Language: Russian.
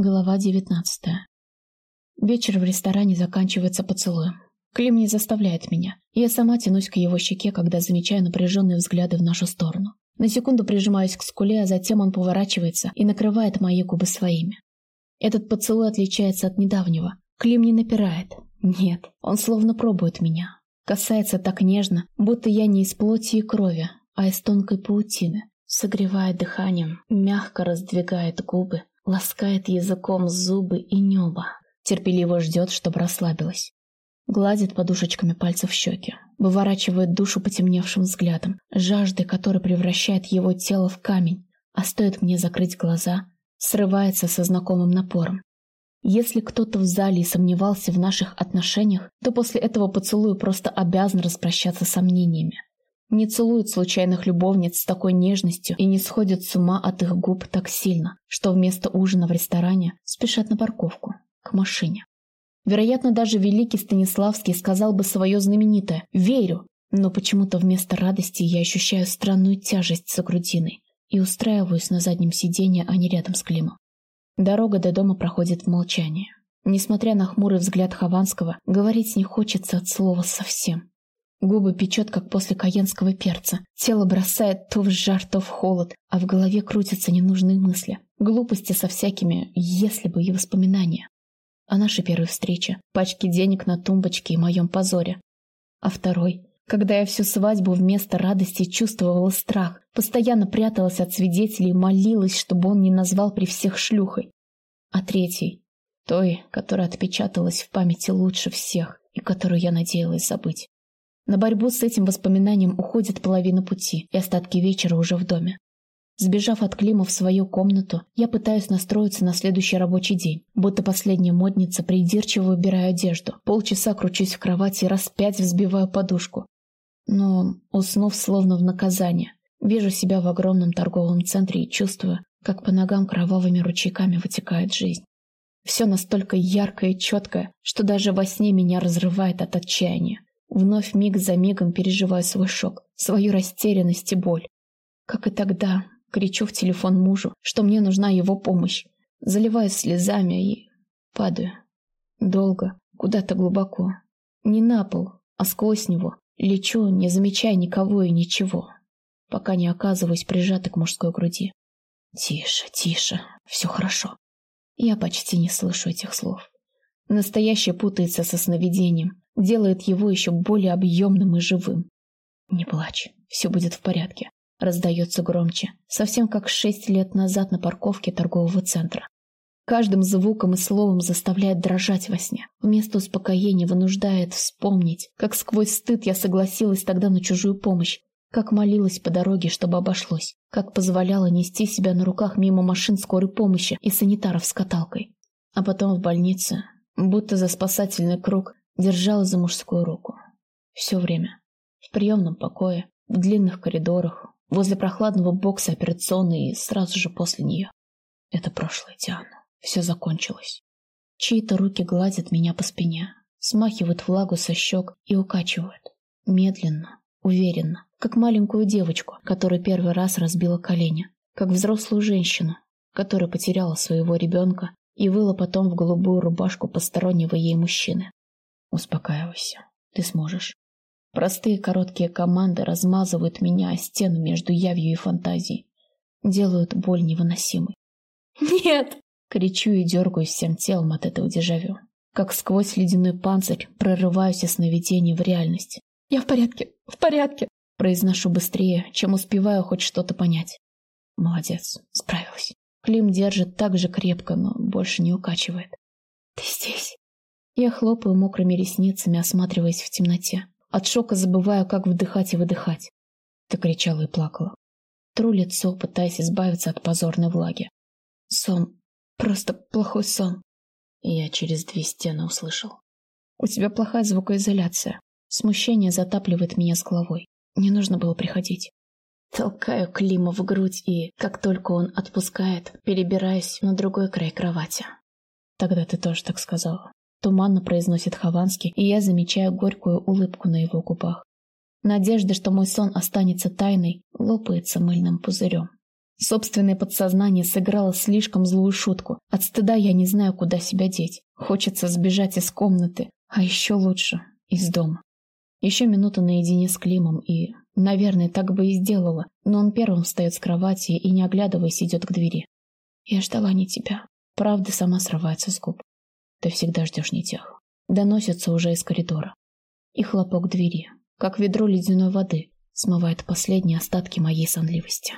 Глава девятнадцатая. Вечер в ресторане заканчивается поцелуем. Клим не заставляет меня. Я сама тянусь к его щеке, когда замечаю напряженные взгляды в нашу сторону. На секунду прижимаюсь к скуле, а затем он поворачивается и накрывает мои губы своими. Этот поцелуй отличается от недавнего. Клим не напирает. Нет, он словно пробует меня. Касается так нежно, будто я не из плоти и крови, а из тонкой паутины. Согревает дыханием, мягко раздвигает губы, ласкает языком зубы и небо, терпеливо ждет, чтобы расслабилась. Гладит подушечками пальцев щеки, выворачивает душу потемневшим взглядом, жаждой, которая превращает его тело в камень, а стоит мне закрыть глаза, срывается со знакомым напором. Если кто-то в зале сомневался в наших отношениях, то после этого поцелуя просто обязан распрощаться с сомнениями. Не целуют случайных любовниц с такой нежностью и не сходят с ума от их губ так сильно, что вместо ужина в ресторане спешат на парковку, к машине. Вероятно, даже великий Станиславский сказал бы свое знаменитое «Верю!», но почему-то вместо радости я ощущаю странную тяжесть за грудиной и устраиваюсь на заднем сиденье, а не рядом с Климом. Дорога до дома проходит в молчании. Несмотря на хмурый взгляд Хованского, говорить не хочется от слова совсем. Губы печет, как после каенского перца. Тело бросает то в жар, то в холод, а в голове крутятся ненужные мысли. Глупости со всякими «если бы» и воспоминания. О нашей первой встрече, пачке денег на тумбочке и моем позоре. А второй, когда я всю свадьбу вместо радости чувствовала страх, постоянно пряталась от свидетелей и молилась, чтобы он не назвал при всех шлюхой. А третий, той, которая отпечаталась в памяти лучше всех и которую я надеялась забыть. На борьбу с этим воспоминанием уходит половина пути, и остатки вечера уже в доме. Сбежав от Клима в свою комнату, я пытаюсь настроиться на следующий рабочий день. Будто последняя модница, придирчиво выбираю одежду. Полчаса кручусь в кровати и раз пять взбиваю подушку. Но, уснув словно в наказание, вижу себя в огромном торговом центре и чувствую, как по ногам кровавыми ручейками вытекает жизнь. Все настолько яркое и четкое, что даже во сне меня разрывает от отчаяния. Вновь миг за мигом переживаю свой шок, свою растерянность и боль. Как и тогда, кричу в телефон мужу, что мне нужна его помощь. Заливаюсь слезами и падаю. Долго, куда-то глубоко. Не на пол, а сквозь него. Лечу, не замечая никого и ничего, пока не оказываюсь прижатой к мужской груди. Тише, тише, все хорошо. Я почти не слышу этих слов. Настоящее путается со сновидением, делает его еще более объемным и живым. «Не плачь, все будет в порядке», — раздается громче, совсем как шесть лет назад на парковке торгового центра. Каждым звуком и словом заставляет дрожать во сне. Вместо успокоения вынуждает вспомнить, как сквозь стыд я согласилась тогда на чужую помощь, как молилась по дороге, чтобы обошлось, как позволяла нести себя на руках мимо машин скорой помощи и санитаров с каталкой. А потом в больнице, будто за спасательный круг, держала за мужскую руку. Все время. В приемном покое, в длинных коридорах, возле прохладного бокса операционной и сразу же после нее. Это прошлое, Диана. Все закончилось. Чьи-то руки гладят меня по спине, смахивают влагу со щек и укачивают. Медленно, уверенно, как маленькую девочку, которая первый раз разбила колени, как взрослую женщину, которая потеряла своего ребенка и выла потом в голубую рубашку постороннего ей мужчины. Успокаивайся, ты сможешь. Простые короткие команды размазывают меня о стену между явью и фантазией. Делают боль невыносимой. «Нет!» — кричу и дергаюсь всем телом от этого дежавю. Как сквозь ледяной панцирь прорываюсь из сновидений в реальность. «Я в порядке, в порядке!» Произношу быстрее, чем успеваю хоть что-то понять. Молодец, справилась. Клим держит так же крепко, но больше не укачивает. «Ты здесь?» Я хлопаю мокрыми ресницами, осматриваясь в темноте. От шока забываю, как вдыхать и выдыхать. Ты кричала и плакала. Тру лицо, пытаясь избавиться от позорной влаги. Сон. Просто плохой сон. Я через две стены услышал. У тебя плохая звукоизоляция. Смущение затапливает меня с головой. Не нужно было приходить. Толкаю Клима в грудь и, как только он отпускает, перебираюсь на другой край кровати. Тогда ты тоже так сказала. Туманно произносит Хованский, и я замечаю горькую улыбку на его губах. Надежда, что мой сон останется тайной, лопается мыльным пузырем. Собственное подсознание сыграло слишком злую шутку. От стыда я не знаю, куда себя деть. Хочется сбежать из комнаты, а еще лучше — из дома. Еще минута наедине с Климом и, наверное, так бы и сделала, но он первым встает с кровати и, не оглядываясь, идет к двери. Я ждала не тебя. Правда сама срывается с губ. Ты всегда ждешь не тех. Доносится уже из коридора. И хлопок двери, как ведро ледяной воды, смывает последние остатки моей сонливости.